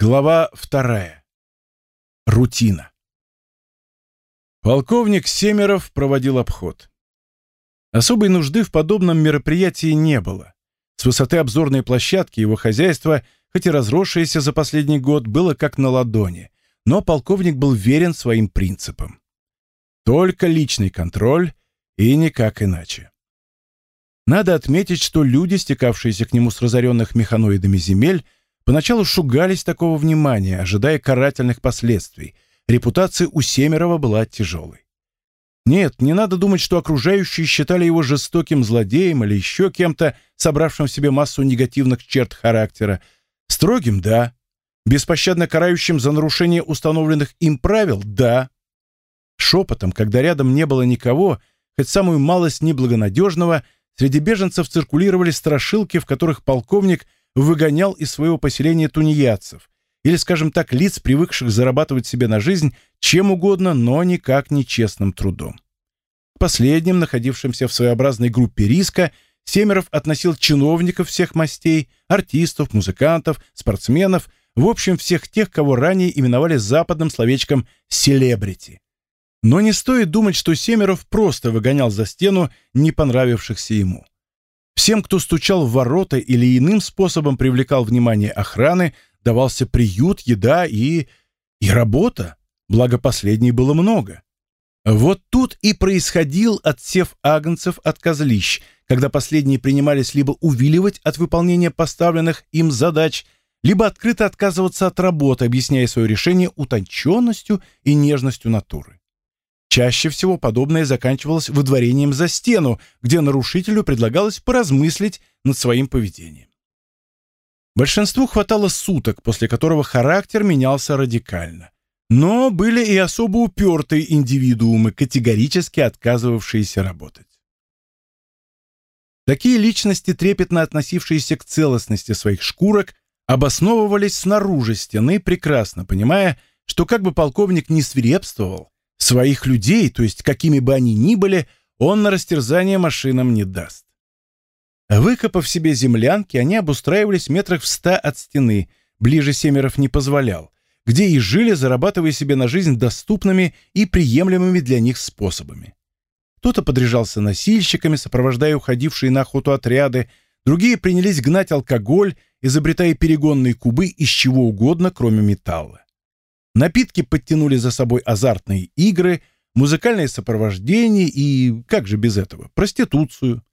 Глава вторая. Рутина. Полковник Семеров проводил обход. Особой нужды в подобном мероприятии не было. С высоты обзорной площадки его хозяйство, хоть и разросшееся за последний год, было как на ладони, но полковник был верен своим принципам. Только личный контроль и никак иначе. Надо отметить, что люди, стекавшиеся к нему с разоренных механоидами земель, Поначалу шугались такого внимания, ожидая карательных последствий. Репутация у Семерова была тяжелой. Нет, не надо думать, что окружающие считали его жестоким злодеем или еще кем-то, собравшим в себе массу негативных черт характера. Строгим — да. Беспощадно карающим за нарушение установленных им правил — да. Шепотом, когда рядом не было никого, хоть самую малость неблагонадежного, среди беженцев циркулировали страшилки, в которых полковник — выгонял из своего поселения тунеядцев, или, скажем так, лиц, привыкших зарабатывать себе на жизнь чем угодно, но никак не честным трудом. К последним, находившимся в своеобразной группе риска, Семеров относил чиновников всех мастей, артистов, музыкантов, спортсменов, в общем, всех тех, кого ранее именовали западным словечком «селебрити». Но не стоит думать, что Семеров просто выгонял за стену не понравившихся ему. Всем, кто стучал в ворота или иным способом привлекал внимание охраны, давался приют, еда и... и работа, благо последней было много. Вот тут и происходил отсев агнцев от козлищ, когда последние принимались либо увиливать от выполнения поставленных им задач, либо открыто отказываться от работы, объясняя свое решение утонченностью и нежностью натуры. Чаще всего подобное заканчивалось выдворением за стену, где нарушителю предлагалось поразмыслить над своим поведением. Большинству хватало суток, после которого характер менялся радикально. Но были и особо упертые индивидуумы, категорически отказывавшиеся работать. Такие личности, трепетно относившиеся к целостности своих шкурок, обосновывались снаружи стены, прекрасно понимая, что как бы полковник ни свирепствовал, Своих людей, то есть какими бы они ни были, он на растерзание машинам не даст. Выкопав себе землянки, они обустраивались метрах в ста от стены, ближе Семеров не позволял, где и жили, зарабатывая себе на жизнь доступными и приемлемыми для них способами. Кто-то подряжался носильщиками, сопровождая уходившие на охоту отряды, другие принялись гнать алкоголь, изобретая перегонные кубы из чего угодно, кроме металла. Напитки подтянули за собой азартные игры, музыкальное сопровождение и, как же без этого, проституцию.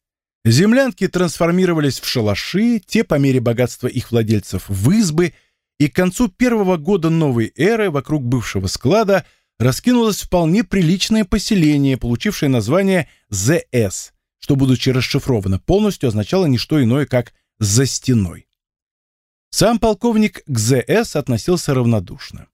Землянки трансформировались в шалаши, те по мере богатства их владельцев в избы, и к концу первого года новой эры вокруг бывшего склада раскинулось вполне приличное поселение, получившее название ЗС, что, будучи расшифровано полностью, означало не что иное, как «за стеной». Сам полковник к ЗС относился равнодушно.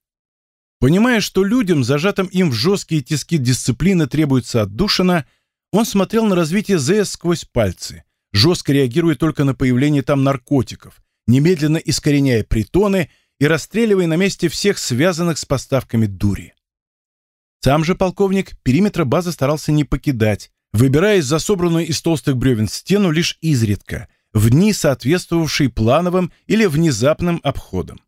Понимая, что людям, зажатым им в жесткие тиски дисциплины, требуется отдушина, он смотрел на развитие ЗС сквозь пальцы, жестко реагируя только на появление там наркотиков, немедленно искореняя притоны и расстреливая на месте всех связанных с поставками дури. Сам же полковник периметра базы старался не покидать, выбираясь за собранную из толстых бревен стену лишь изредка, в дни, соответствовавшие плановым или внезапным обходам.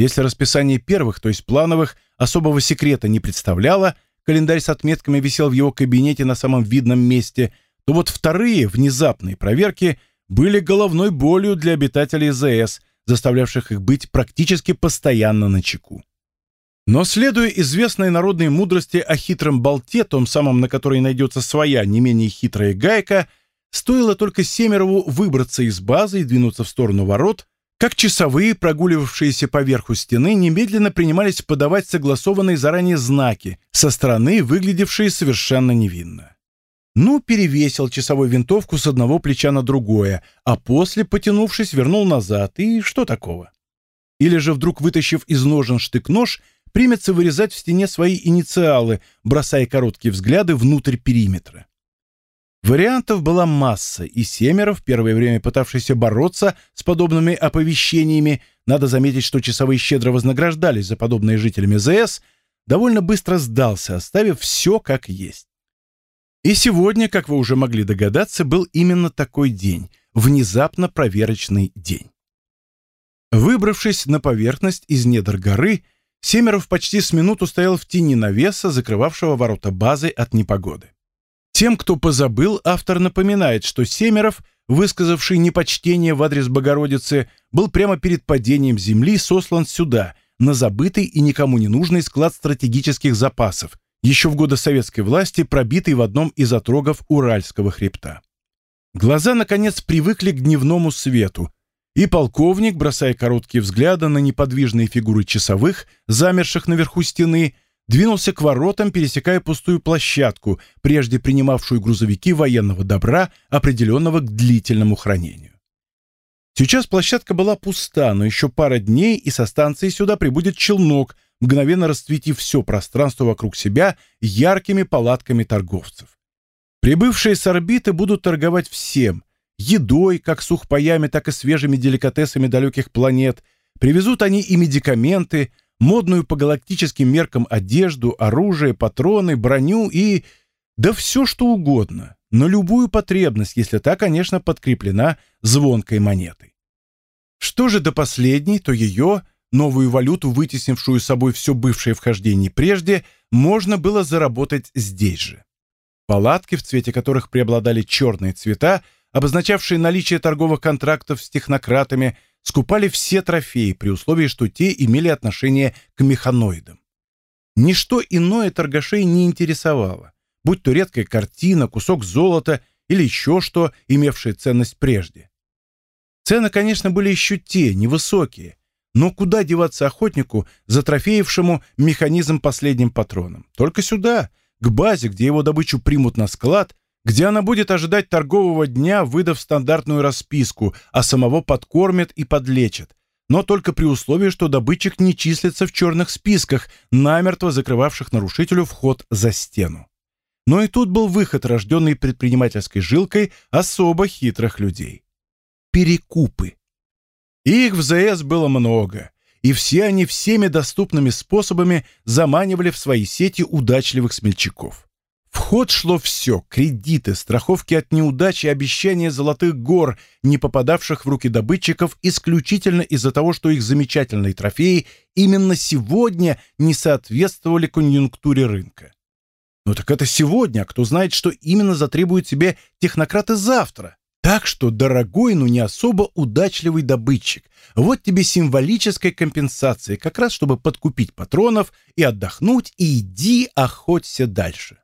Если расписание первых, то есть плановых, особого секрета не представляло, календарь с отметками висел в его кабинете на самом видном месте, то вот вторые, внезапные проверки были головной болью для обитателей ЗС, заставлявших их быть практически постоянно на чеку. Но следуя известной народной мудрости о хитром болте, том самом, на который найдется своя, не менее хитрая гайка, стоило только Семерову выбраться из базы и двинуться в сторону ворот, как часовые, прогуливавшиеся по верху стены, немедленно принимались подавать согласованные заранее знаки, со стороны выглядевшие совершенно невинно. Ну, перевесил часовой винтовку с одного плеча на другое, а после, потянувшись, вернул назад. И что такого? Или же, вдруг вытащив из ножен штык-нож, примется вырезать в стене свои инициалы, бросая короткие взгляды внутрь периметра. Вариантов была масса, и Семеров, первое время пытавшийся бороться с подобными оповещениями, надо заметить, что часовые щедро вознаграждались за подобные жителями ЗС, довольно быстро сдался, оставив все как есть. И сегодня, как вы уже могли догадаться, был именно такой день, внезапно проверочный день. Выбравшись на поверхность из недр горы, Семеров почти с минуту стоял в тени навеса, закрывавшего ворота базы от непогоды. Тем, кто позабыл, автор напоминает, что Семеров, высказавший непочтение в адрес Богородицы, был прямо перед падением земли сослан сюда, на забытый и никому не нужный склад стратегических запасов, еще в годы советской власти пробитый в одном из отрогов Уральского хребта. Глаза, наконец, привыкли к дневному свету, и полковник, бросая короткие взгляды на неподвижные фигуры часовых, замерших наверху стены, двинулся к воротам, пересекая пустую площадку, прежде принимавшую грузовики военного добра, определенного к длительному хранению. Сейчас площадка была пуста, но еще пара дней, и со станции сюда прибудет челнок, мгновенно расцветив все пространство вокруг себя яркими палатками торговцев. Прибывшие с орбиты будут торговать всем, едой, как сухпаями, так и свежими деликатесами далеких планет. Привезут они и медикаменты, модную по галактическим меркам одежду, оружие, патроны, броню и... да все что угодно, на любую потребность, если та, конечно, подкреплена звонкой монетой. Что же до последней, то ее, новую валюту, вытеснившую собой все бывшее вхождение прежде, можно было заработать здесь же. Палатки, в цвете которых преобладали черные цвета, обозначавшие наличие торговых контрактов с технократами, скупали все трофеи при условии, что те имели отношение к механоидам. Ничто иное торгашей не интересовало, будь то редкая картина, кусок золота или еще что, имевшее ценность прежде. Цены, конечно, были еще те, невысокие, но куда деваться охотнику, затрофеившему механизм последним патроном? Только сюда, к базе, где его добычу примут на склад где она будет ожидать торгового дня, выдав стандартную расписку, а самого подкормят и подлечат, но только при условии, что добытчик не числится в черных списках, намертво закрывавших нарушителю вход за стену. Но и тут был выход, рожденный предпринимательской жилкой особо хитрых людей. Перекупы. Их в ЗС было много, и все они всеми доступными способами заманивали в свои сети удачливых смельчаков. В ход шло все — кредиты, страховки от неудач и обещания золотых гор, не попадавших в руки добытчиков исключительно из-за того, что их замечательные трофеи именно сегодня не соответствовали конъюнктуре рынка. Ну так это сегодня, а кто знает, что именно затребуют себе технократы завтра. Так что, дорогой, но не особо удачливый добытчик, вот тебе символическая компенсация, как раз чтобы подкупить патронов и отдохнуть, и иди охоться дальше.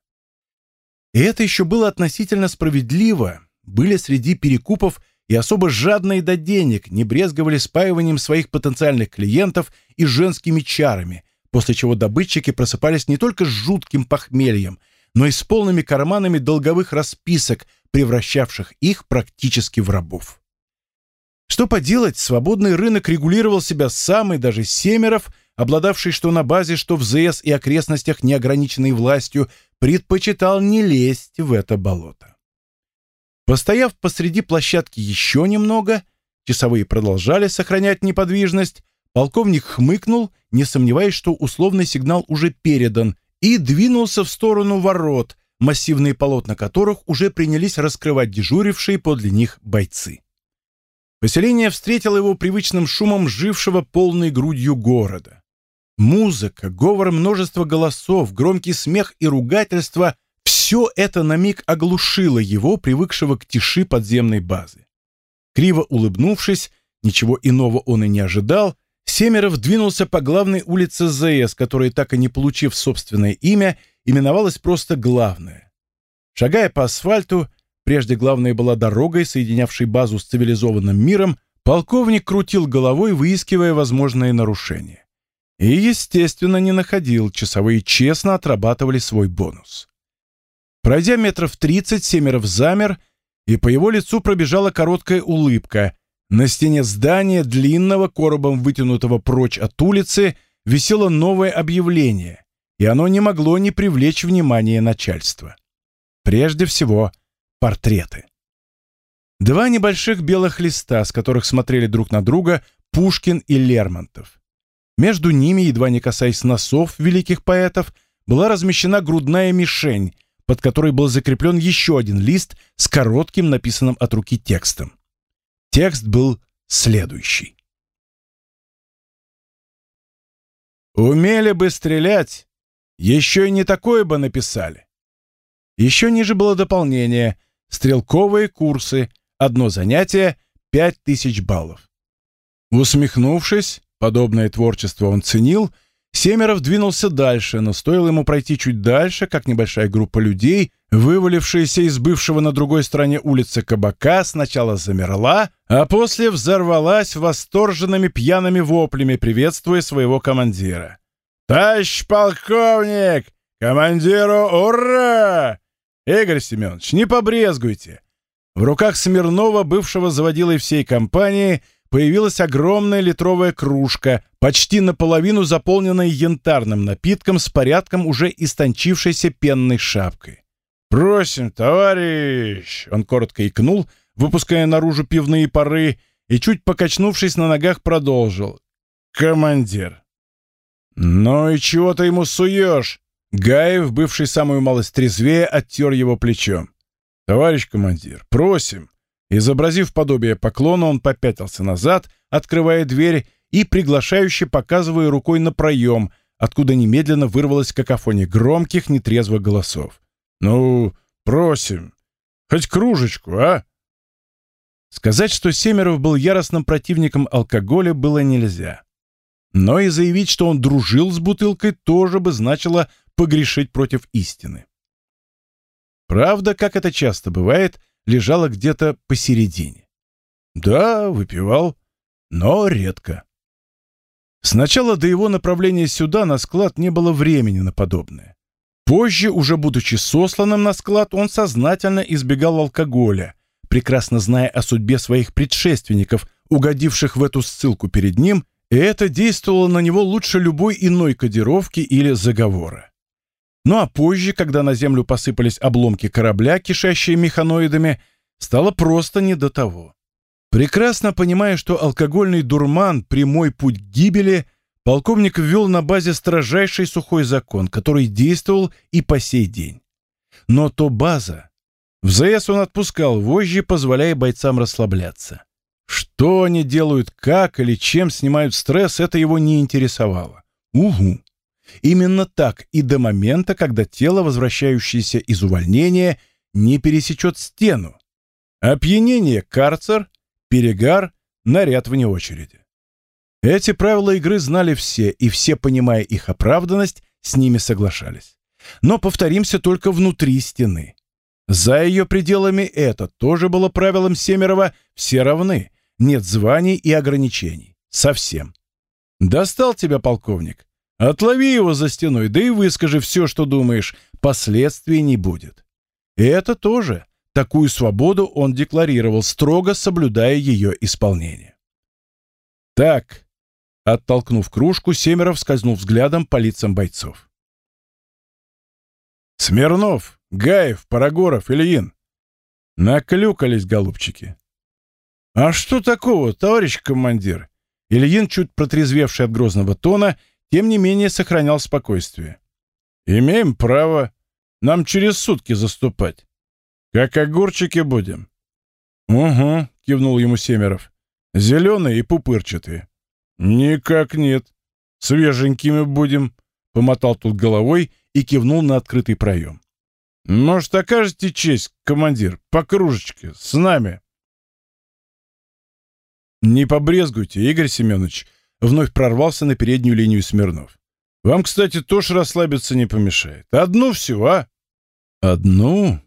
И это еще было относительно справедливо. Были среди перекупов и особо жадные до денег, не брезговали спаиванием своих потенциальных клиентов и женскими чарами, после чего добытчики просыпались не только с жутким похмельем, но и с полными карманами долговых расписок, превращавших их практически в рабов. Что поделать, свободный рынок регулировал себя сам, и даже Семеров, обладавший что на базе, что в ЗС и окрестностях неограниченной властью, предпочитал не лезть в это болото. Постояв посреди площадки еще немного, часовые продолжали сохранять неподвижность, полковник хмыкнул, не сомневаясь, что условный сигнал уже передан, и двинулся в сторону ворот, массивные полотна которых уже принялись раскрывать дежурившие подле них бойцы. Поселение встретило его привычным шумом жившего полной грудью города. Музыка, говор множества голосов, громкий смех и ругательство — все это на миг оглушило его, привыкшего к тиши подземной базы. Криво улыбнувшись, ничего иного он и не ожидал, Семеров двинулся по главной улице ЗС, которая, так и не получив собственное имя, именовалась просто «Главная». Шагая по асфальту, прежде главная была дорогой, соединявшей базу с цивилизованным миром, полковник крутил головой, выискивая возможные нарушения. И, естественно, не находил, часовые честно отрабатывали свой бонус. Пройдя метров тридцать, Семеров замер, и по его лицу пробежала короткая улыбка. На стене здания, длинного, коробом вытянутого прочь от улицы, висело новое объявление, и оно не могло не привлечь внимание начальства. Прежде всего, портреты. Два небольших белых листа, с которых смотрели друг на друга Пушкин и Лермонтов. Между ними, едва не касаясь носов великих поэтов, была размещена грудная мишень, под которой был закреплен еще один лист с коротким написанным от руки текстом. Текст был следующий. Умели бы стрелять, еще и не такое бы написали. Еще ниже было дополнение «Стрелковые курсы, одно занятие, пять тысяч баллов». Усмехнувшись, подобное творчество он ценил, Семеров двинулся дальше, но стоило ему пройти чуть дальше, как небольшая группа людей, вывалившаяся из бывшего на другой стороне улицы кабака, сначала замерла, а после взорвалась восторженными пьяными воплями, приветствуя своего командира. «Товарищ полковник! Командиру ура!» «Игорь Семенович, не побрезгуйте!» В руках Смирнова, бывшего заводилой всей компании, появилась огромная литровая кружка, почти наполовину заполненная янтарным напитком с порядком уже истончившейся пенной шапкой. «Просим, товарищ!» Он коротко икнул, выпуская наружу пивные пары, и, чуть покачнувшись на ногах, продолжил. «Командир!» «Ну и чего ты ему суешь?» Гаев, бывший самую малость трезвее, оттер его плечом. «Товарищ командир, просим!» Изобразив подобие поклона, он попятился назад, открывая дверь и приглашающе показывая рукой на проем, откуда немедленно вырвалась какофония громких, нетрезвых голосов. «Ну, просим, хоть кружечку, а?» Сказать, что Семеров был яростным противником алкоголя, было нельзя. Но и заявить, что он дружил с бутылкой, тоже бы значило погрешить против истины. Правда, как это часто бывает, лежала где-то посередине. Да, выпивал, но редко. Сначала до его направления сюда на склад не было времени на подобное. Позже, уже будучи сосланным на склад, он сознательно избегал алкоголя, прекрасно зная о судьбе своих предшественников, угодивших в эту ссылку перед ним, и это действовало на него лучше любой иной кодировки или заговора. Ну а позже, когда на землю посыпались обломки корабля, кишащие механоидами, стало просто не до того. Прекрасно понимая, что алкогольный дурман — прямой путь к гибели, полковник ввел на базе строжайший сухой закон, который действовал и по сей день. Но то база. В ЗС он отпускал вожжи, позволяя бойцам расслабляться. Что они делают, как или чем снимают стресс, это его не интересовало. Угу. Именно так и до момента, когда тело, возвращающееся из увольнения, не пересечет стену. Опьянение – карцер, перегар – наряд вне очереди. Эти правила игры знали все, и все, понимая их оправданность, с ними соглашались. Но повторимся только внутри стены. За ее пределами это тоже было правилом Семерова «все равны», нет званий и ограничений. Совсем. Достал тебя полковник, Отлови его за стеной, да и выскажи все, что думаешь. Последствий не будет. И это тоже. Такую свободу он декларировал, строго соблюдая ее исполнение. Так, оттолкнув кружку, Семеров скользнул взглядом по лицам бойцов. Смирнов, Гаев, Парагоров, Ильин. Наклюкались, голубчики. А что такого, товарищ командир? Ильин, чуть протрезвевший от грозного тона, тем не менее сохранял спокойствие. «Имеем право. Нам через сутки заступать. Как огурчики будем». «Угу», — кивнул ему Семеров. «Зеленые и пупырчатые». «Никак нет. Свеженькими будем», — помотал тут головой и кивнул на открытый проем. «Может, окажете честь, командир, по кружечке, с нами?» «Не побрезгуйте, Игорь Семенович», вновь прорвался на переднюю линию Смирнов. «Вам, кстати, тоже расслабиться не помешает. Одну всего, а?» «Одну?»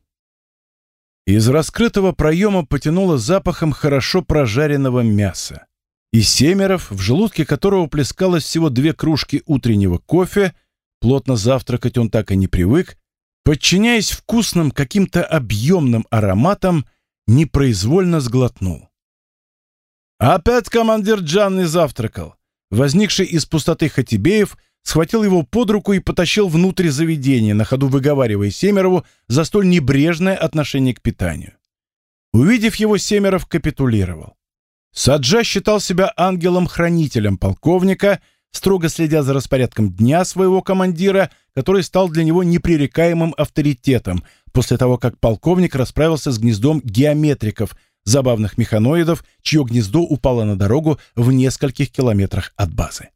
Из раскрытого проема потянуло запахом хорошо прожаренного мяса. И Семеров, в желудке которого плескалось всего две кружки утреннего кофе, плотно завтракать он так и не привык, подчиняясь вкусным каким-то объемным ароматам, непроизвольно сглотнул. Опять командир Джан не завтракал. Возникший из пустоты Хатибеев схватил его под руку и потащил внутрь заведения, на ходу выговаривая Семерову за столь небрежное отношение к питанию. Увидев его, Семеров капитулировал. Саджа считал себя ангелом-хранителем полковника, строго следя за распорядком дня своего командира, который стал для него непререкаемым авторитетом после того, как полковник расправился с гнездом геометриков – забавных механоидов, чье гнездо упало на дорогу в нескольких километрах от базы.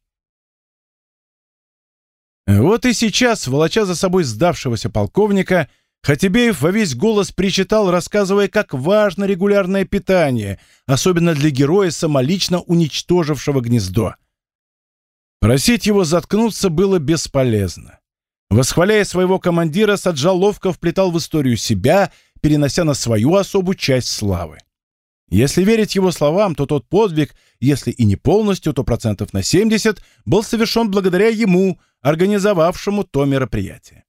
Вот и сейчас, волоча за собой сдавшегося полковника, Хатибеев во весь голос причитал, рассказывая, как важно регулярное питание, особенно для героя, самолично уничтожившего гнездо. Просить его заткнуться было бесполезно. Восхваляя своего командира, Саджал ловко вплетал в историю себя, перенося на свою особу часть славы. Если верить его словам, то тот подвиг, если и не полностью, то процентов на 70, был совершен благодаря ему, организовавшему то мероприятие.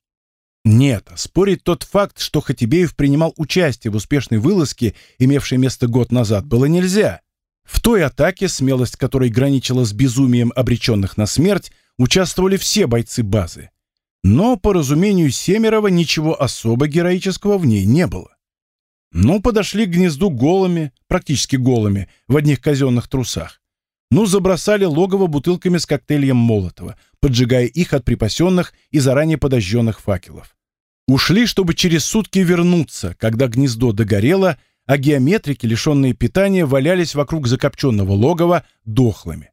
Нет, спорить тот факт, что Хатибеев принимал участие в успешной вылазке, имевшей место год назад, было нельзя. В той атаке, смелость которой граничила с безумием обреченных на смерть, участвовали все бойцы базы. Но, по разумению Семерова, ничего особо героического в ней не было. Ну, подошли к гнезду голыми, практически голыми, в одних казенных трусах. Ну, забросали логово бутылками с коктейлем Молотова, поджигая их от припасенных и заранее подожженных факелов. Ушли, чтобы через сутки вернуться, когда гнездо догорело, а геометрики, лишенные питания, валялись вокруг закопченного логова дохлыми.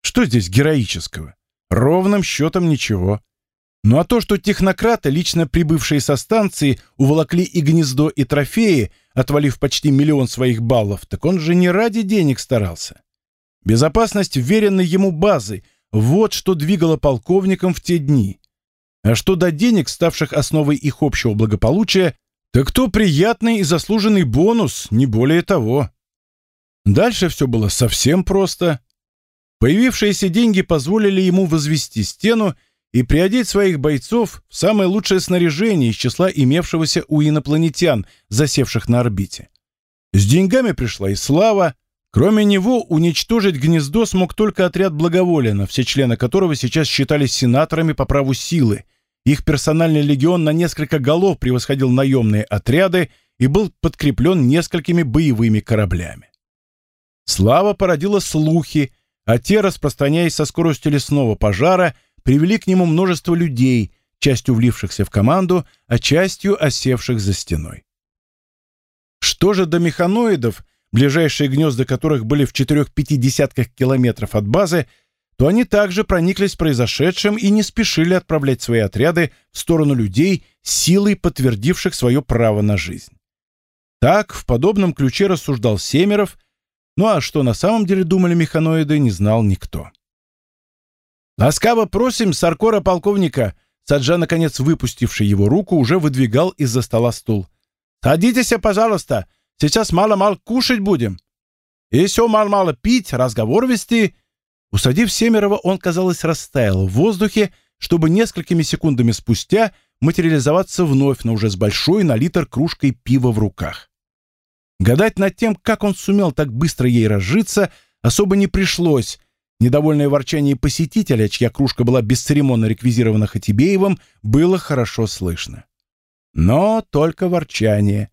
Что здесь героического? Ровным счетом ничего. Ну а то, что технократы, лично прибывшие со станции, уволокли и гнездо, и трофеи, отвалив почти миллион своих баллов, так он же не ради денег старался. Безопасность вверенной ему базы — вот что двигало полковником в те дни. А что до денег, ставших основой их общего благополучия, так то приятный и заслуженный бонус, не более того. Дальше все было совсем просто. Появившиеся деньги позволили ему возвести стену и приодеть своих бойцов в самое лучшее снаряжение из числа имевшегося у инопланетян, засевших на орбите. С деньгами пришла и слава. Кроме него, уничтожить гнездо смог только отряд Благоволина, все члены которого сейчас считались сенаторами по праву силы, их персональный легион на несколько голов превосходил наемные отряды и был подкреплен несколькими боевыми кораблями. Слава породила слухи, а те, распространяясь со скоростью лесного пожара, привели к нему множество людей, частью влившихся в команду, а частью осевших за стеной. Что же до механоидов, ближайшие гнезда которых были в четырех-пяти десятках километров от базы, то они также прониклись произошедшим и не спешили отправлять свои отряды в сторону людей, силой подтвердивших свое право на жизнь. Так, в подобном ключе рассуждал Семеров, ну а что на самом деле думали механоиды, не знал никто. «Ласкаво просим, Саркора полковника!» Саджа, наконец выпустивший его руку, уже выдвигал из-за стола стул. «Садитесь, пожалуйста, сейчас мало-мало кушать будем. И все мало-мало пить, разговор вести, Усадив Семерова, он, казалось, растаял в воздухе, чтобы несколькими секундами спустя материализоваться вновь, но уже с большой на литр кружкой пива в руках. Гадать над тем, как он сумел так быстро ей разжиться, особо не пришлось. Недовольное ворчание посетителя, чья кружка была бесцеремонно реквизирована Хатибеевым, было хорошо слышно. Но только ворчание.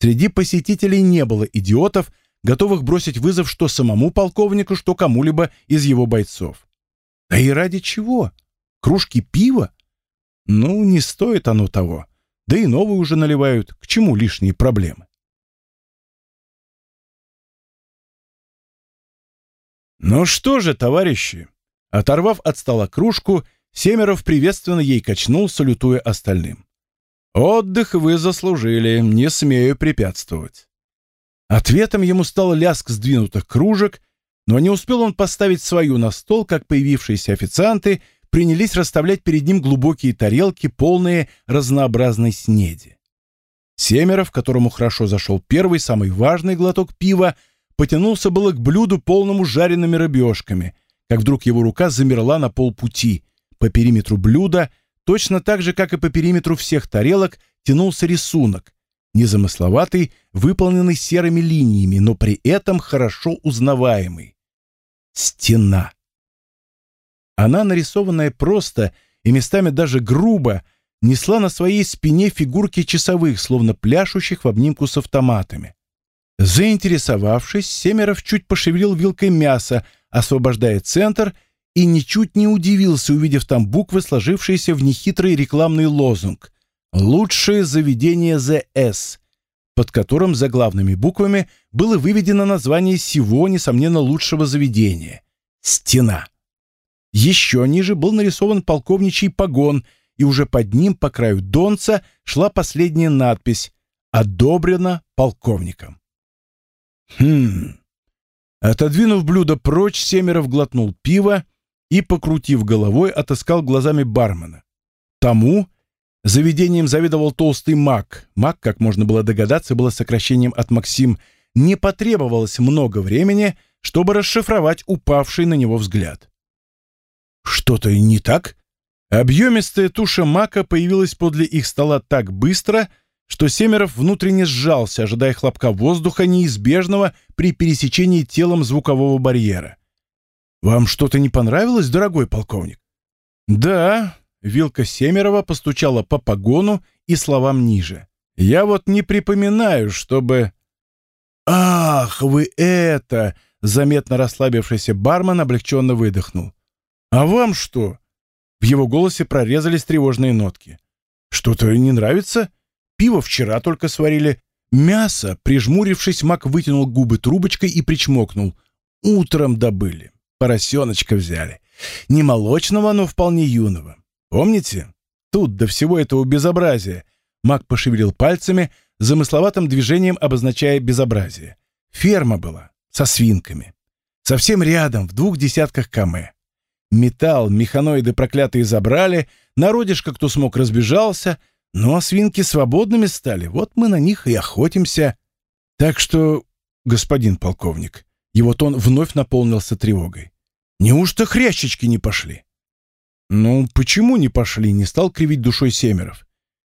Среди посетителей не было идиотов, готовых бросить вызов что самому полковнику, что кому-либо из его бойцов. Да и ради чего? Кружки пива? Ну, не стоит оно того. Да и новые уже наливают. К чему лишние проблемы? Ну что же, товарищи, оторвав от стола кружку, Семеров приветственно ей качнул, салютуя остальным. Отдых вы заслужили, не смею препятствовать. Ответом ему стал лязг сдвинутых кружек, но не успел он поставить свою на стол, как появившиеся официанты принялись расставлять перед ним глубокие тарелки, полные разнообразной снеди. Семеров, которому хорошо зашел первый, самый важный глоток пива, потянулся было к блюду, полному жареными рыбешками, как вдруг его рука замерла на полпути. По периметру блюда, точно так же, как и по периметру всех тарелок, тянулся рисунок, незамысловатый, выполненный серыми линиями, но при этом хорошо узнаваемый. Стена. Она, нарисованная просто и местами даже грубо, несла на своей спине фигурки часовых, словно пляшущих в обнимку с автоматами. Заинтересовавшись, Семеров чуть пошевелил вилкой мяса, освобождая центр, и ничуть не удивился, увидев там буквы, сложившиеся в нехитрый рекламный лозунг «Лучшее заведение ЗС», под которым заглавными буквами было выведено название всего, несомненно, лучшего заведения — «Стена». Еще ниже был нарисован полковничий погон, и уже под ним, по краю донца, шла последняя надпись «Одобрено полковником». Хм. Отодвинув блюдо прочь, Семеров глотнул пиво и, покрутив головой, отыскал глазами бармена. Тому заведением завидовал толстый маг. Маг, как можно было догадаться, было сокращением от Максим. Не потребовалось много времени, чтобы расшифровать упавший на него взгляд. Что-то не так? Объемистая туша мака появилась подле их стола так быстро, что Семеров внутренне сжался, ожидая хлопка воздуха, неизбежного при пересечении телом звукового барьера. «Вам что-то не понравилось, дорогой полковник?» «Да», — вилка Семерова постучала по погону и словам ниже. «Я вот не припоминаю, чтобы...» «Ах, вы это!» — заметно расслабившийся бармен облегченно выдохнул. «А вам что?» В его голосе прорезались тревожные нотки. «Что-то не нравится? Пиво вчера только сварили. Мясо, прижмурившись, Мак вытянул губы трубочкой и причмокнул. Утром добыли. Поросеночка взяли. Не молочного, но вполне юного. Помните? Тут до всего этого безобразия. Мак пошевелил пальцами, замысловатым движением обозначая безобразие. Ферма была, со свинками. Совсем рядом, в двух десятках км. Металл, механоиды проклятые забрали, народишко, кто смог, разбежался, ну а свинки свободными стали, вот мы на них и охотимся. Так что, господин полковник, его тон вновь наполнился тревогой. Неужто хрящички не пошли? Ну, почему не пошли, не стал кривить душой Семеров.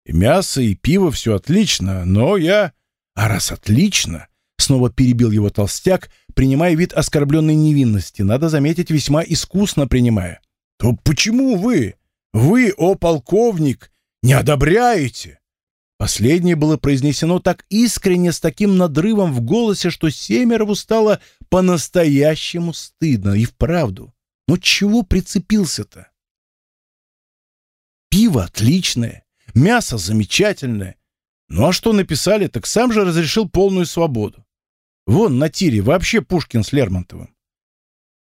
И мясо, и пиво, все отлично, но я... А раз отлично, снова перебил его толстяк, принимая вид оскорбленной невинности, надо заметить, весьма искусно принимая. «То почему вы, вы, о полковник, не одобряете?» Последнее было произнесено так искренне, с таким надрывом в голосе, что Семерову стало по-настоящему стыдно и вправду. Но чего прицепился-то? Пиво отличное, мясо замечательное. Ну а что написали, так сам же разрешил полную свободу. Вон на тире вообще Пушкин с Лермонтовым.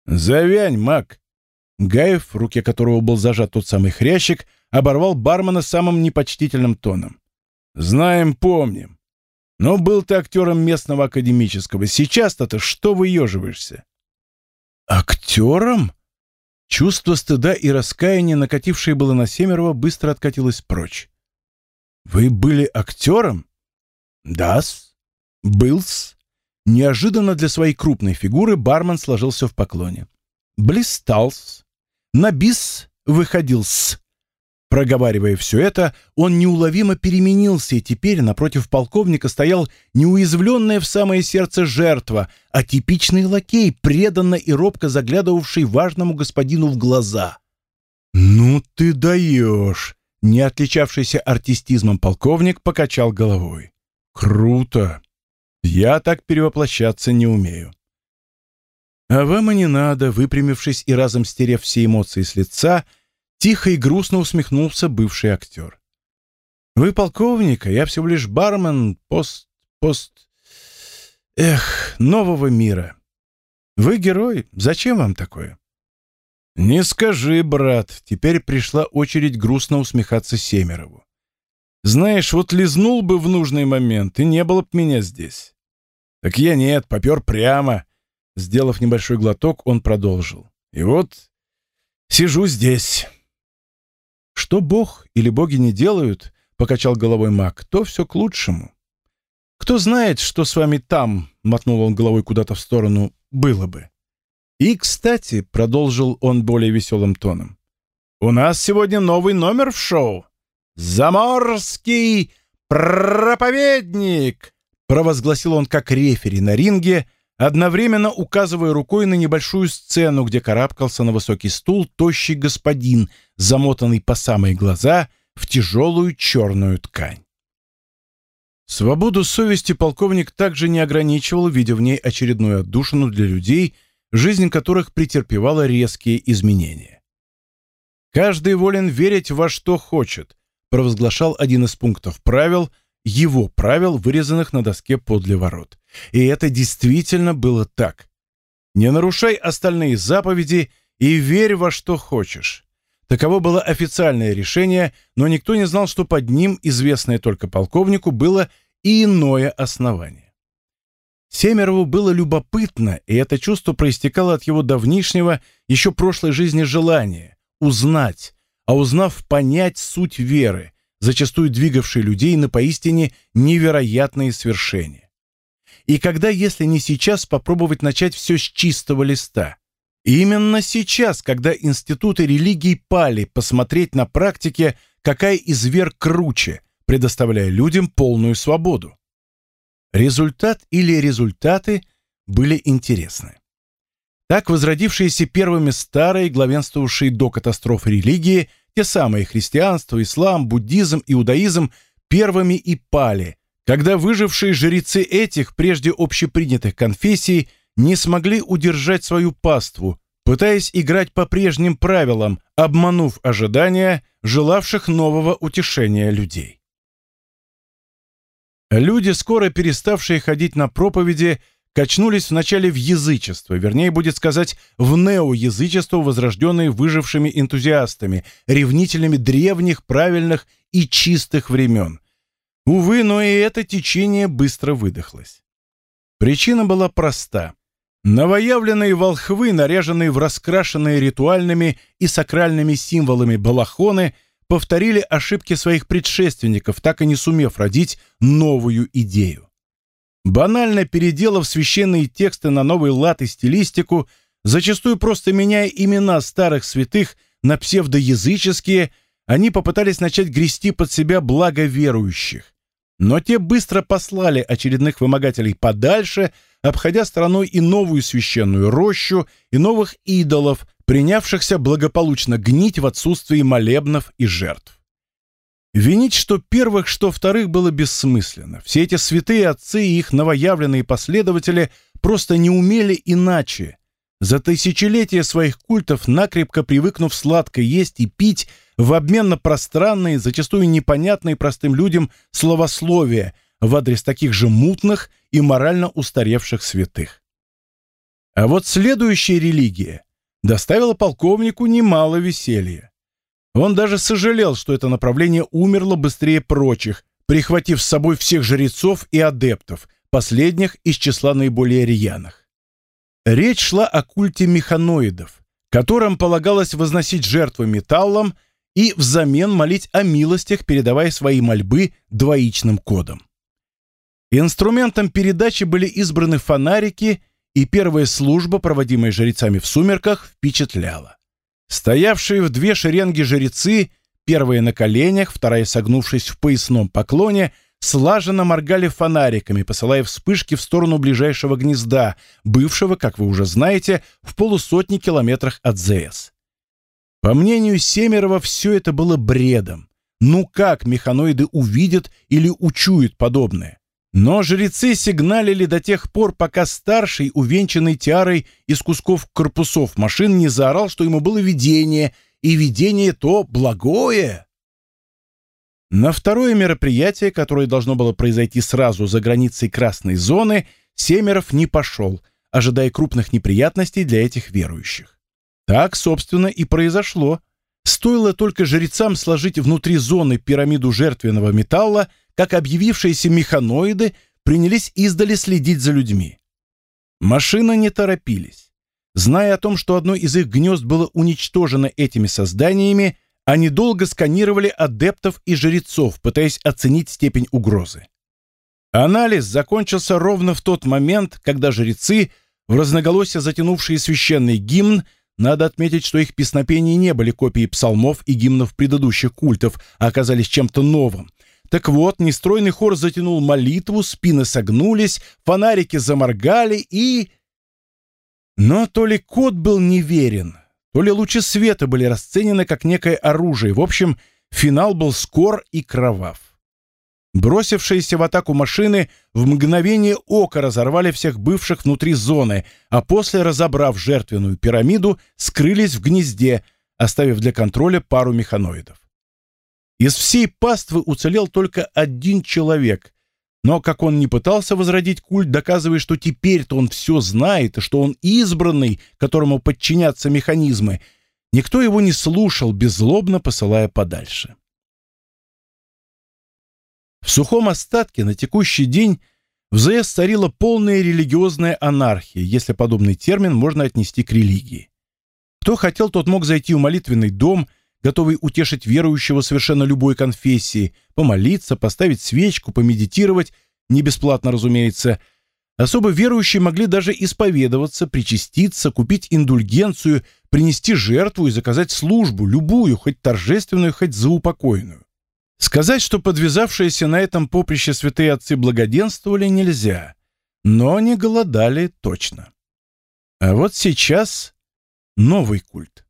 «Завянь, маг!» Гаев, в руке которого был зажат тот самый хрящик, оборвал бармена самым непочтительным тоном. «Знаем, помним. Но был ты актером местного академического. Сейчас-то ты что выеживаешься?» «Актером?» Чувство стыда и раскаяния, накатившее было на Семерова, быстро откатилось прочь. «Вы были актером?» «Да-с. Был-с. Неожиданно для своей крупной фигуры бармен сложился в поклоне. Блистал-с. На бис выходил-с. Проговаривая все это, он неуловимо переменился, и теперь напротив полковника стоял неуязвленная в самое сердце жертва, а типичный лакей, преданно и робко заглядывавший важному господину в глаза. «Ну ты даешь!» Не отличавшийся артистизмом полковник покачал головой. «Круто! Я так перевоплощаться не умею. А вам и не надо, выпрямившись и разом стерев все эмоции с лица, тихо и грустно усмехнулся бывший актер. Вы полковник, а я всего лишь бармен, пост, пост... Эх, нового мира. Вы герой, зачем вам такое? Не скажи, брат, теперь пришла очередь грустно усмехаться Семерову. Знаешь, вот лизнул бы в нужный момент, и не было б меня здесь. Так я нет, попер прямо. Сделав небольшой глоток, он продолжил. И вот сижу здесь. Что бог или боги не делают, покачал головой маг, то все к лучшему. Кто знает, что с вами там, мотнул он головой куда-то в сторону, было бы. И, кстати, продолжил он более веселым тоном, у нас сегодня новый номер в шоу. Заморский проповедник провозгласил он как рефери на ринге, одновременно указывая рукой на небольшую сцену, где карабкался на высокий стул тощий господин, замотанный по самые глаза в тяжелую черную ткань. Свободу совести полковник также не ограничивал, видя в ней очередную отдушину для людей, жизнь которых претерпевала резкие изменения. «Каждый волен верить во что хочет», провозглашал один из пунктов правил – его правил, вырезанных на доске подле ворот. И это действительно было так. Не нарушай остальные заповеди и верь во что хочешь. Таково было официальное решение, но никто не знал, что под ним, известное только полковнику, было и иное основание. Семерову было любопытно, и это чувство проистекало от его давнишнего, еще прошлой жизни желания — узнать, а узнав, понять суть веры, зачастую двигавшей людей на поистине невероятные свершения. И когда, если не сейчас, попробовать начать все с чистого листа? Именно сейчас, когда институты религий пали, посмотреть на практике, какая из вер круче, предоставляя людям полную свободу. Результат или результаты были интересны. Так возродившиеся первыми старые, главенствовавшие до катастрофы религии, те самые христианство, ислам, буддизм, иудаизм, первыми и пали, когда выжившие жрецы этих, прежде общепринятых конфессий, не смогли удержать свою паству, пытаясь играть по прежним правилам, обманув ожидания, желавших нового утешения людей. Люди, скоро переставшие ходить на проповеди, качнулись вначале в язычество, вернее, будет сказать, в неоязычество, возрожденное выжившими энтузиастами, ревнителями древних, правильных и чистых времен. Увы, но и это течение быстро выдохлось. Причина была проста. Новоявленные волхвы, наряженные в раскрашенные ритуальными и сакральными символами балахоны, повторили ошибки своих предшественников, так и не сумев родить новую идею. Банально переделав священные тексты на новый лад и стилистику, зачастую просто меняя имена старых святых на псевдоязыческие, они попытались начать грести под себя благо верующих. Но те быстро послали очередных вымогателей подальше, обходя стороной и новую священную рощу, и новых идолов, принявшихся благополучно гнить в отсутствии молебнов и жертв. Винить что первых, что вторых было бессмысленно. Все эти святые отцы и их новоявленные последователи просто не умели иначе. За тысячелетия своих культов, накрепко привыкнув сладко есть и пить, в обмен на пространные, зачастую непонятные простым людям словословия в адрес таких же мутных и морально устаревших святых. А вот следующая религия доставила полковнику немало веселья. Он даже сожалел, что это направление умерло быстрее прочих, прихватив с собой всех жрецов и адептов, последних из числа наиболее рьяных. Речь шла о культе механоидов, которым полагалось возносить жертвы металлом и взамен молить о милостях, передавая свои мольбы двоичным кодом. Инструментом передачи были избраны фонарики, и первая служба, проводимая жрецами в сумерках, впечатляла. Стоявшие в две шеренги жрецы, первая на коленях, вторая согнувшись в поясном поклоне, слаженно моргали фонариками, посылая вспышки в сторону ближайшего гнезда, бывшего, как вы уже знаете, в полусотни километрах от ЗС. По мнению Семерова, все это было бредом. Ну как механоиды увидят или учуют подобное? Но жрецы сигналили до тех пор, пока старший, увенчанный тиарой из кусков корпусов машин, не заорал, что ему было видение, и видение то благое. На второе мероприятие, которое должно было произойти сразу за границей красной зоны, Семеров не пошел, ожидая крупных неприятностей для этих верующих. Так, собственно, и произошло. Стоило только жрецам сложить внутри зоны пирамиду жертвенного металла — как объявившиеся механоиды принялись издали следить за людьми. Машины не торопились. Зная о том, что одно из их гнезд было уничтожено этими созданиями, они долго сканировали адептов и жрецов, пытаясь оценить степень угрозы. Анализ закончился ровно в тот момент, когда жрецы, в разноголосие затянувшие священный гимн, надо отметить, что их песнопения не были копией псалмов и гимнов предыдущих культов, а оказались чем-то новым, так вот, нестройный хор затянул молитву, спины согнулись, фонарики заморгали и... Но то ли кот был неверен, то ли лучи света были расценены как некое оружие. В общем, финал был скор и кровав. Бросившиеся в атаку машины в мгновение ока разорвали всех бывших внутри зоны, а после, разобрав жертвенную пирамиду, скрылись в гнезде, оставив для контроля пару механоидов. Из всей паствы уцелел только один человек. Но как он не пытался возродить культ, доказывая, что теперь-то он все знает, и что он избранный, которому подчинятся механизмы, никто его не слушал, беззлобно посылая подальше. В сухом остатке на текущий день в ЗС царила полная религиозная анархия, если подобный термин можно отнести к религии. Кто хотел, тот мог зайти в молитвенный дом – готовый утешить верующего совершенно любой конфессии, помолиться, поставить свечку, помедитировать, не бесплатно, разумеется. Особо верующие могли даже исповедоваться, причаститься, купить индульгенцию, принести жертву и заказать службу, любую, хоть торжественную, хоть заупокойную. Сказать, что подвязавшиеся на этом поприще святые отцы благоденствовали, нельзя, но не голодали точно. А вот сейчас новый культ.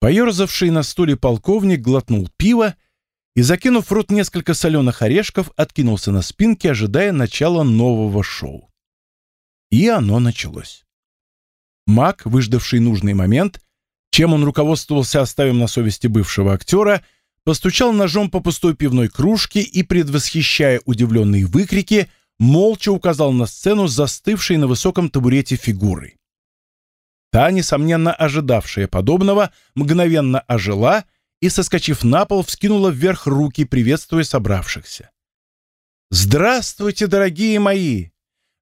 Поерзавший на стуле полковник глотнул пиво и, закинув в рот несколько соленых орешков, откинулся на спинке, ожидая начала нового шоу. И оно началось. Мак, выждавший нужный момент, чем он руководствовался, оставим на совести бывшего актера, постучал ножом по пустой пивной кружке и, предвосхищая удивленные выкрики, молча указал на сцену застывшей на высоком табурете фигурой. Та, несомненно ожидавшая подобного, мгновенно ожила и, соскочив на пол, вскинула вверх руки, приветствуя собравшихся. «Здравствуйте, дорогие мои!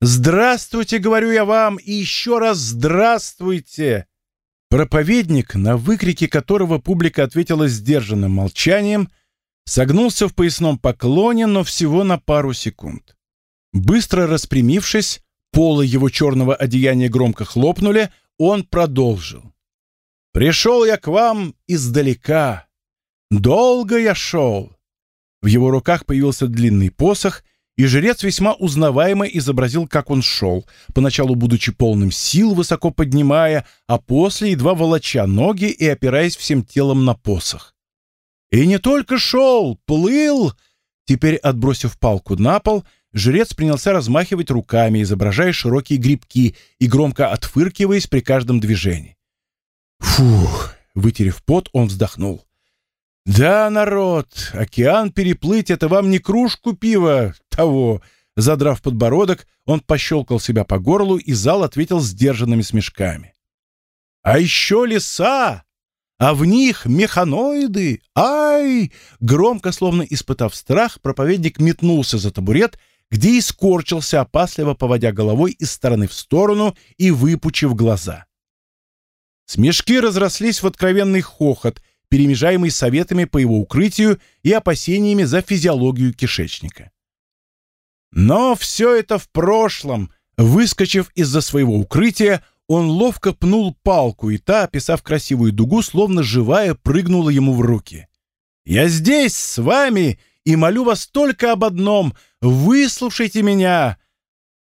Здравствуйте, говорю я вам, и еще раз здравствуйте!» Проповедник, на выкрики которого публика ответила сдержанным молчанием, согнулся в поясном поклоне, но всего на пару секунд. Быстро распрямившись, полы его черного одеяния громко хлопнули, он продолжил. «Пришел я к вам издалека. Долго я шел». В его руках появился длинный посох, и жрец весьма узнаваемо изобразил, как он шел, поначалу будучи полным сил, высоко поднимая, а после едва волоча ноги и опираясь всем телом на посох. И не только шел, плыл. Теперь, отбросив палку на пол, жрец принялся размахивать руками, изображая широкие грибки и громко отфыркиваясь при каждом движении. Фух, вытерев пот, он вздохнул. «Да, народ, океан переплыть — это вам не кружку пива того!» Задрав подбородок, он пощелкал себя по горлу, и зал ответил сдержанными смешками. «А еще леса! А в них механоиды! Ай!» Громко, словно испытав страх, проповедник метнулся за табурет — где и скорчился, опасливо поводя головой из стороны в сторону и выпучив глаза. Смешки разрослись в откровенный хохот, перемежаемый советами по его укрытию и опасениями за физиологию кишечника. Но все это в прошлом. Выскочив из-за своего укрытия, он ловко пнул палку, и та, описав красивую дугу, словно живая, прыгнула ему в руки. «Я здесь, с вами, и молю вас только об одном — выслушайте меня!»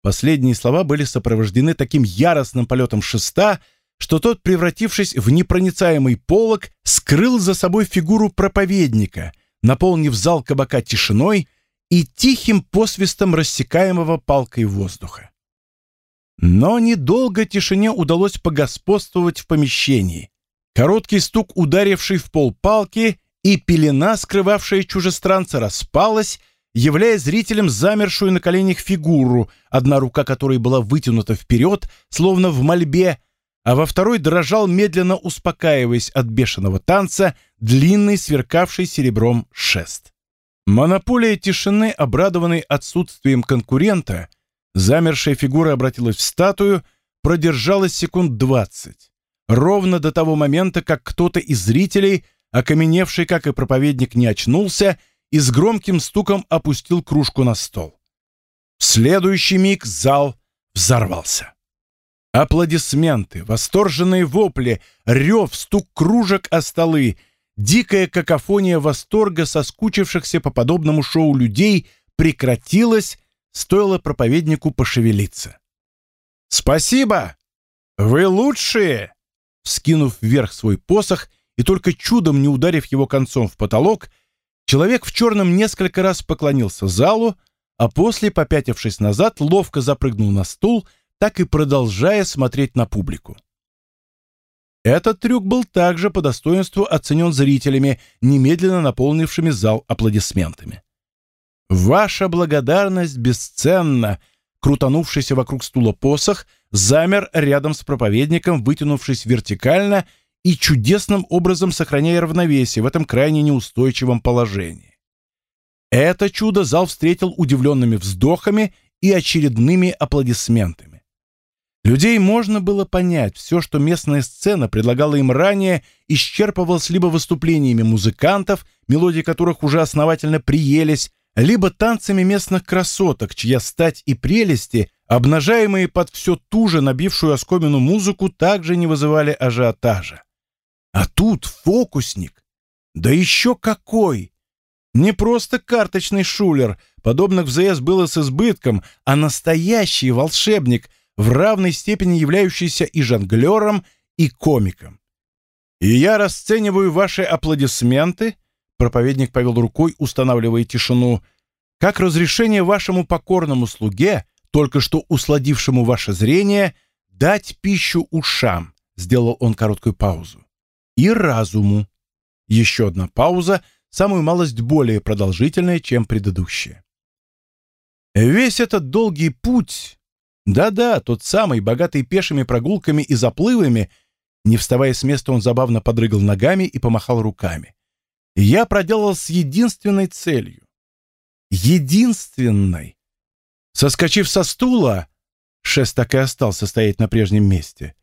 Последние слова были сопровождены таким яростным полетом шеста, что тот, превратившись в непроницаемый полог, скрыл за собой фигуру проповедника, наполнив зал кабака тишиной и тихим посвистом рассекаемого палкой воздуха. Но недолго тишине удалось погосподствовать в помещении. Короткий стук, ударивший в пол палки, и пелена, скрывавшая чужестранца, распалась, являя зрителям замершую на коленях фигуру, одна рука которой была вытянута вперед, словно в мольбе, а во второй дрожал, медленно успокаиваясь от бешеного танца, длинный, сверкавший серебром шест. Монополия тишины, обрадованной отсутствием конкурента, замершая фигура обратилась в статую, продержалась секунд двадцать. Ровно до того момента, как кто-то из зрителей окаменевший, как и проповедник, не очнулся и с громким стуком опустил кружку на стол. В следующий миг зал взорвался. Аплодисменты, восторженные вопли, рев, стук кружек о столы, дикая какофония восторга соскучившихся по подобному шоу людей прекратилась, стоило проповеднику пошевелиться. «Спасибо! Вы лучшие!» Вскинув вверх свой посох, и только чудом не ударив его концом в потолок, человек в черном несколько раз поклонился залу, а после, попятившись назад, ловко запрыгнул на стул, так и продолжая смотреть на публику. Этот трюк был также по достоинству оценен зрителями, немедленно наполнившими зал аплодисментами. Ваша благодарность бесценна!» Крутанувшийся вокруг стула посох замер рядом с проповедником, вытянувшись вертикально и чудесным образом сохраняя равновесие в этом крайне неустойчивом положении. Это чудо зал встретил удивленными вздохами и очередными аплодисментами. Людей можно было понять, все, что местная сцена предлагала им ранее, исчерпывалось либо выступлениями музыкантов, мелодии которых уже основательно приелись, либо танцами местных красоток, чья стать и прелести, обнажаемые под все ту же набившую оскомину музыку, также не вызывали ажиотажа. А тут фокусник. Да еще какой! Не просто карточный шулер, подобных в ЗС было с избытком, а настоящий волшебник, в равной степени являющийся и жонглером, и комиком. И я расцениваю ваши аплодисменты Проповедник повел рукой, устанавливая тишину. «Как разрешение вашему покорному слуге, только что усладившему ваше зрение, дать пищу ушам», — сделал он короткую паузу. «И разуму». Еще одна пауза, самую малость более продолжительная, чем предыдущая. Весь этот долгий путь, да-да, тот самый, богатый пешими прогулками и заплывами, не вставая с места, он забавно подрыгал ногами и помахал руками я проделал с единственной целью. Единственной. Соскочив со стула, шест так и остался стоять на прежнем месте,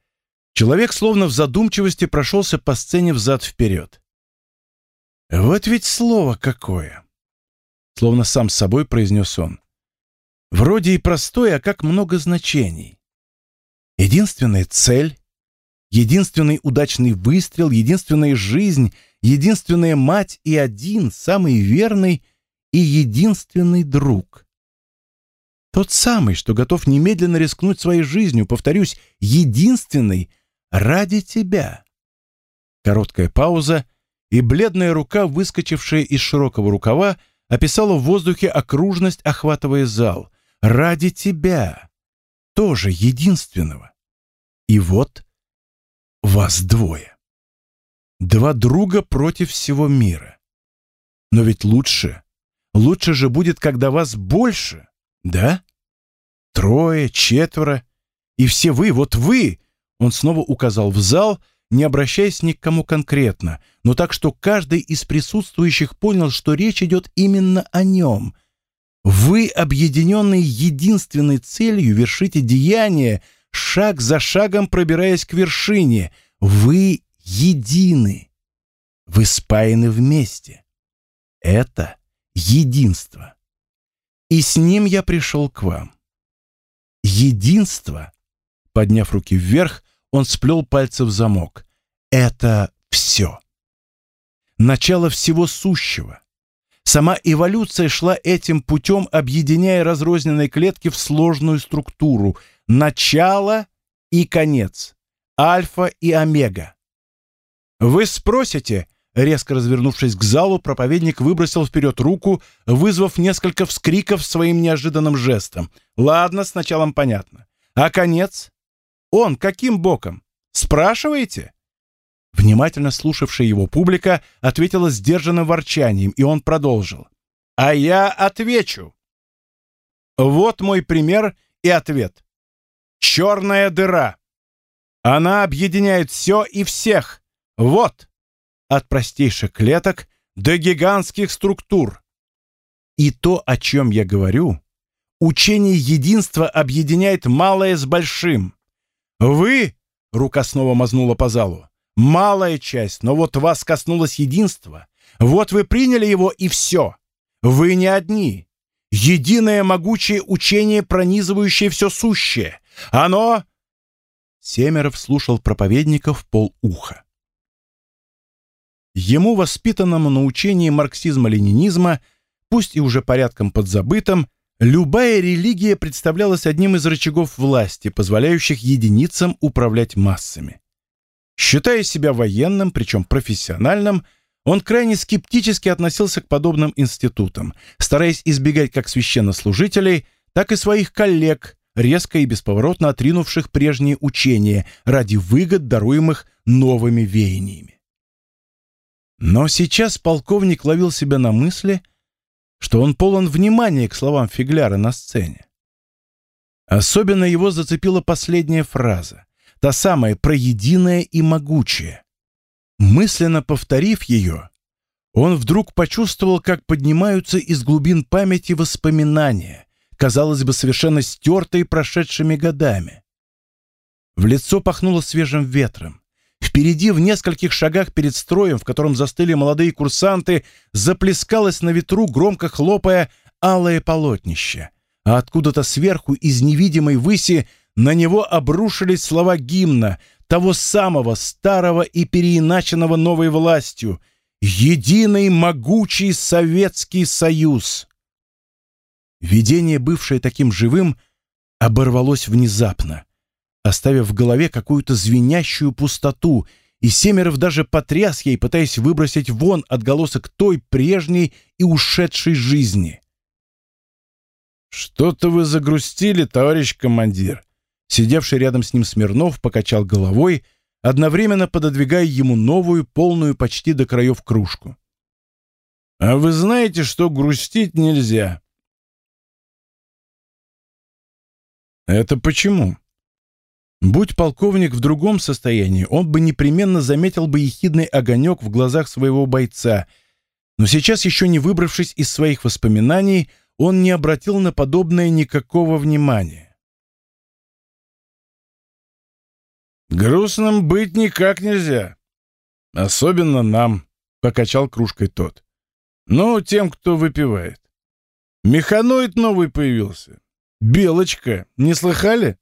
человек словно в задумчивости прошелся по сцене взад-вперед. «Вот ведь слово какое!» Словно сам с собой произнес он. «Вроде и простое, а как много значений. Единственная цель, единственный удачный выстрел, единственная жизнь — единственная мать и один, самый верный и единственный друг. Тот самый, что готов немедленно рискнуть своей жизнью, повторюсь, единственный ради тебя. Короткая пауза, и бледная рука, выскочившая из широкого рукава, описала в воздухе окружность, охватывая зал. Ради тебя, тоже единственного. И вот вас двое. Два друга против всего мира. Но ведь лучше, лучше же будет, когда вас больше, да? Трое, четверо, и все вы, вот вы, он снова указал в зал, не обращаясь ни к кому конкретно, но так, что каждый из присутствующих понял, что речь идет именно о нем. Вы, объединенные единственной целью, вершите деяние, шаг за шагом пробираясь к вершине. Вы едины. Вы спаяны вместе. Это единство. И с ним я пришел к вам. Единство, подняв руки вверх, он сплел пальцы в замок. Это все. Начало всего сущего. Сама эволюция шла этим путем, объединяя разрозненные клетки в сложную структуру. Начало и конец. Альфа и омега. «Вы спросите?» Резко развернувшись к залу, проповедник выбросил вперед руку, вызвав несколько вскриков своим неожиданным жестом. «Ладно, с началом понятно. А конец? Он каким боком? Спрашиваете?» Внимательно слушавшая его публика ответила сдержанным ворчанием, и он продолжил. «А я отвечу. Вот мой пример и ответ. Черная дыра. Она объединяет все и всех, вот, от простейших клеток до гигантских структур. И то, о чем я говорю, учение единства объединяет малое с большим. Вы, рука снова мазнула по залу, малая часть, но вот вас коснулось единства. Вот вы приняли его, и все. Вы не одни. Единое могучее учение, пронизывающее все сущее. Оно... Семеров слушал проповедников полуха. Ему, воспитанному на учении марксизма-ленинизма, пусть и уже порядком подзабытым, любая религия представлялась одним из рычагов власти, позволяющих единицам управлять массами. Считая себя военным, причем профессиональным, он крайне скептически относился к подобным институтам, стараясь избегать как священнослужителей, так и своих коллег, резко и бесповоротно отринувших прежние учения ради выгод, даруемых новыми веяниями. Но сейчас полковник ловил себя на мысли, что он полон внимания к словам Фигляра на сцене. Особенно его зацепила последняя фраза, та самая про единое и могучее. Мысленно повторив ее, он вдруг почувствовал, как поднимаются из глубин памяти воспоминания, казалось бы, совершенно стертые прошедшими годами. В лицо пахнуло свежим ветром. Впереди, в нескольких шагах перед строем, в котором застыли молодые курсанты, заплескалось на ветру, громко хлопая, алое полотнище. А откуда-то сверху, из невидимой выси, на него обрушились слова гимна, того самого старого и переиначенного новой властью «Единый могучий Советский Союз». Видение, бывшее таким живым, оборвалось внезапно, оставив в голове какую-то звенящую пустоту, и Семеров даже потряс ей, пытаясь выбросить вон отголосок той прежней и ушедшей жизни. «Что-то вы загрустили, товарищ командир», Сидевший рядом с ним Смирнов покачал головой, одновременно пододвигая ему новую, полную почти до краев кружку. «А вы знаете, что грустить нельзя?» «Это почему?» Будь полковник в другом состоянии, он бы непременно заметил бы ехидный огонек в глазах своего бойца, но сейчас, еще не выбравшись из своих воспоминаний, он не обратил на подобное никакого внимания. «Грустным быть никак нельзя. Особенно нам», — покачал кружкой тот. «Ну, тем, кто выпивает. Механоид новый появился. Белочка. Не слыхали?»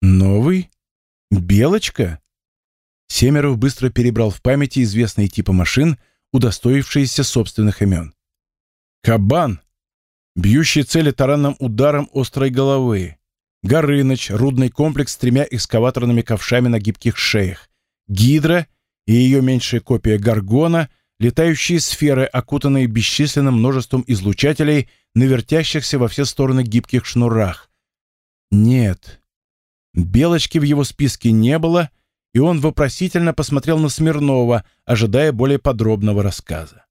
«Новый? Белочка?» Семеров быстро перебрал в памяти известные типы машин, удостоившиеся собственных имен. «Кабан», бьющий цели таранным ударом острой головы. Горыныч, рудный комплекс с тремя экскаваторными ковшами на гибких шеях, Гидра и ее меньшая копия Гаргона, летающие сферы, окутанные бесчисленным множеством излучателей на вертящихся во все стороны гибких шнурах. Нет, Белочки в его списке не было, и он вопросительно посмотрел на Смирнова, ожидая более подробного рассказа.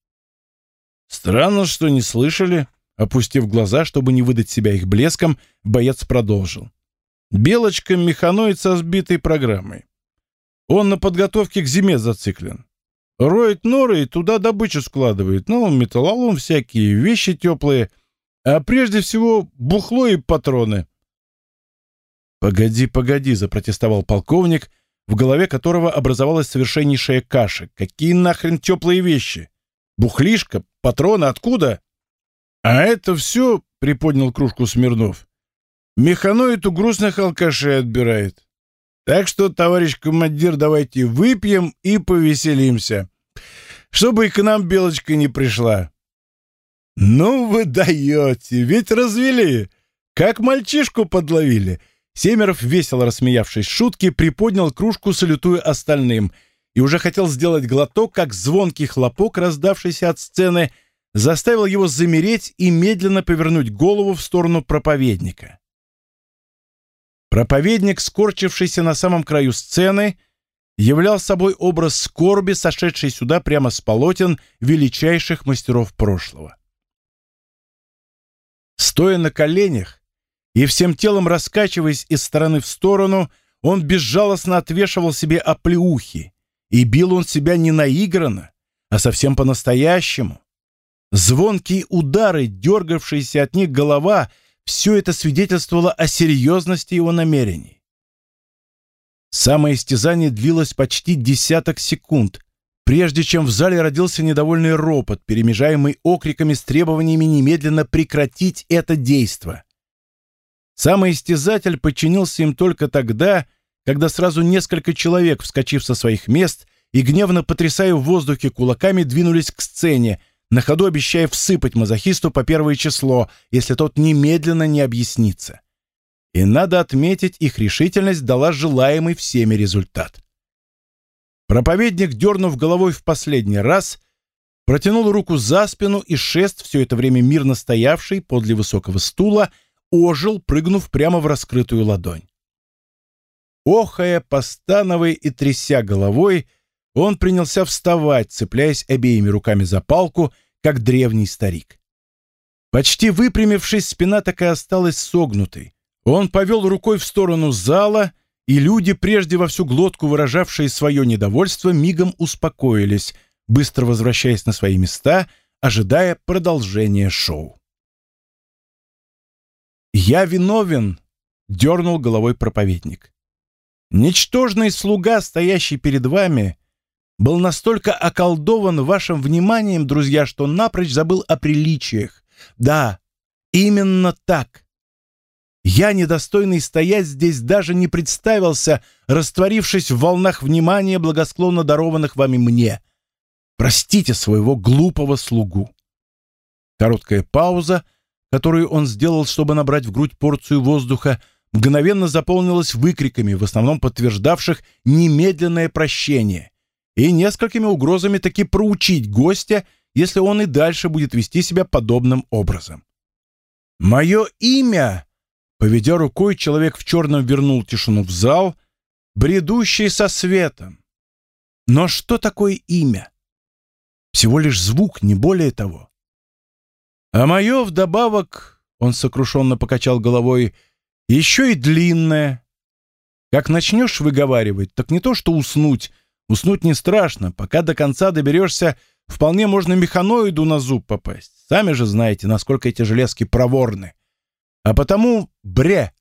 «Странно, что не слышали», Опустив глаза, чтобы не выдать себя их блеском, боец продолжил. «Белочка — механоид со сбитой программой. Он на подготовке к зиме зациклен. Роет норы и туда добычу складывает. Ну, металлолом всякие, вещи теплые. А прежде всего бухло и патроны». «Погоди, погоди», — запротестовал полковник, в голове которого образовалась совершеннейшая каша. «Какие нахрен теплые вещи? Бухлишка? Патроны? Откуда?» «А это все, — приподнял кружку Смирнов, — механоид у грустных алкашей отбирает. Так что, товарищ командир, давайте выпьем и повеселимся, чтобы и к нам Белочка не пришла». «Ну вы даете, ведь развели! Как мальчишку подловили!» Семеров, весело рассмеявшись шутки, приподнял кружку, салютуя остальным, и уже хотел сделать глоток, как звонкий хлопок, раздавшийся от сцены — заставил его замереть и медленно повернуть голову в сторону проповедника. Проповедник, скорчившийся на самом краю сцены, являл собой образ скорби, сошедшей сюда прямо с полотен величайших мастеров прошлого. Стоя на коленях и всем телом раскачиваясь из стороны в сторону, он безжалостно отвешивал себе оплеухи, и бил он себя не наигранно, а совсем по-настоящему. Звонкие удары, дергавшиеся от них голова — все это свидетельствовало о серьезности его намерений. Самое истязание длилось почти десяток секунд, прежде чем в зале родился недовольный ропот, перемежаемый окриками с требованиями немедленно прекратить это действо. Самый истязатель подчинился им только тогда, когда сразу несколько человек, вскочив со своих мест и гневно потрясая в воздухе кулаками, двинулись к сцене — на ходу обещая всыпать мазохисту по первое число, если тот немедленно не объяснится. И надо отметить, их решительность дала желаемый всеми результат. Проповедник, дернув головой в последний раз, протянул руку за спину, и шест, все это время мирно стоявший подле высокого стула, ожил, прыгнув прямо в раскрытую ладонь. Охая, постановая и тряся головой, он принялся вставать, цепляясь обеими руками за палку, как древний старик. Почти выпрямившись, спина так и осталась согнутой. Он повел рукой в сторону зала, и люди, прежде во всю глотку выражавшие свое недовольство, мигом успокоились, быстро возвращаясь на свои места, ожидая продолжения шоу. «Я виновен», — дернул головой проповедник. «Ничтожный слуга, стоящий перед вами, был настолько околдован вашим вниманием, друзья, что напрочь забыл о приличиях. Да, именно так. Я, недостойный стоять здесь, даже не представился, растворившись в волнах внимания, благосклонно дарованных вами мне. Простите своего глупого слугу. Короткая пауза, которую он сделал, чтобы набрать в грудь порцию воздуха, мгновенно заполнилась выкриками, в основном подтверждавших немедленное прощение, и несколькими угрозами таки проучить гостя, если он и дальше будет вести себя подобным образом. «Мое имя!» Поведя рукой, человек в черном вернул тишину в зал, бредущий со светом. Но что такое имя? Всего лишь звук, не более того. А мое вдобавок, он сокрушенно покачал головой, еще и длинное. Как начнешь выговаривать, так не то что уснуть, уснуть не страшно, пока до конца доберешься, вполне можно механоиду на зуб попасть. Сами же знаете, насколько эти железки проворны. А потому, бре,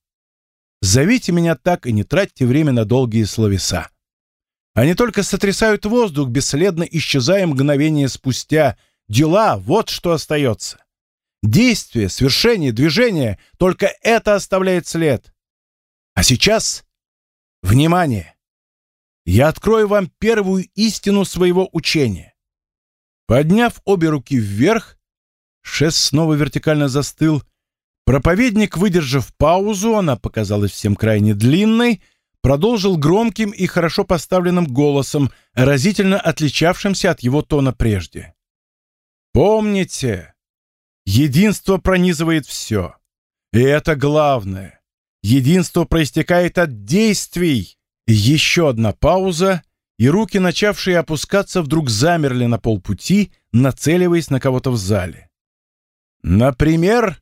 зовите меня так и не тратьте время на долгие словеса. Они только сотрясают воздух, бесследно исчезая мгновение спустя. Дела — вот что остается. Действие, свершение, движение — только это оставляет след. А сейчас — внимание! Я открою вам первую истину своего учения. Подняв обе руки вверх, шест снова вертикально застыл — Проповедник, выдержав паузу, она показалась всем крайне длинной, продолжил громким и хорошо поставленным голосом, разительно отличавшимся от его тона прежде. «Помните, единство пронизывает все. И это главное. Единство проистекает от действий». Еще одна пауза, и руки, начавшие опускаться, вдруг замерли на полпути, нацеливаясь на кого-то в зале. «Например...»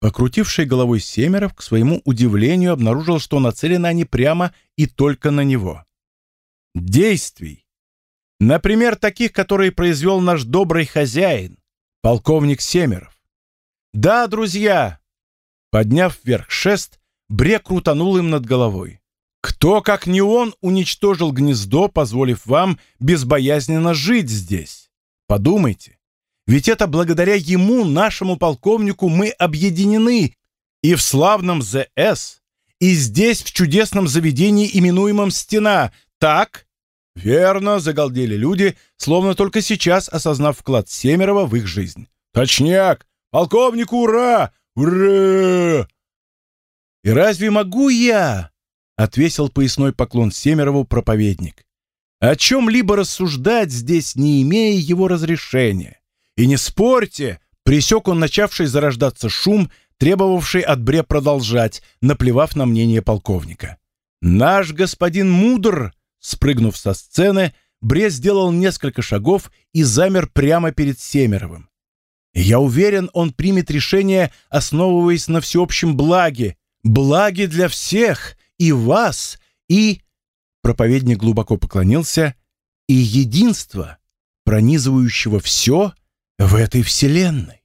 Покрутивший головой Семеров, к своему удивлению, обнаружил, что нацелены они прямо и только на него. Действий. Например, таких, которые произвел наш добрый хозяин, полковник Семеров. Да, друзья! Подняв вверх шест, Бре крутанул им над головой. Кто, как не он, уничтожил гнездо, позволив вам безбоязненно жить здесь? Подумайте. Ведь это благодаря ему, нашему полковнику, мы объединены и в славном ЗС, и здесь, в чудесном заведении, именуемом «Стена». Так? Верно, загалдели люди, словно только сейчас осознав вклад Семерова в их жизнь. Точняк! Полковнику ура! Ура! И разве могу я? Отвесил поясной поклон Семерову проповедник. О чем-либо рассуждать здесь, не имея его разрешения. И не спорьте, пресек он начавший зарождаться шум, требовавший от Бре продолжать, наплевав на мнение полковника. «Наш господин мудр!» Спрыгнув со сцены, Бре сделал несколько шагов и замер прямо перед Семеровым. «Я уверен, он примет решение, основываясь на всеобщем благе, благе для всех, и вас, и...» Проповедник глубоко поклонился. «И единство, пронизывающего все, в этой вселенной.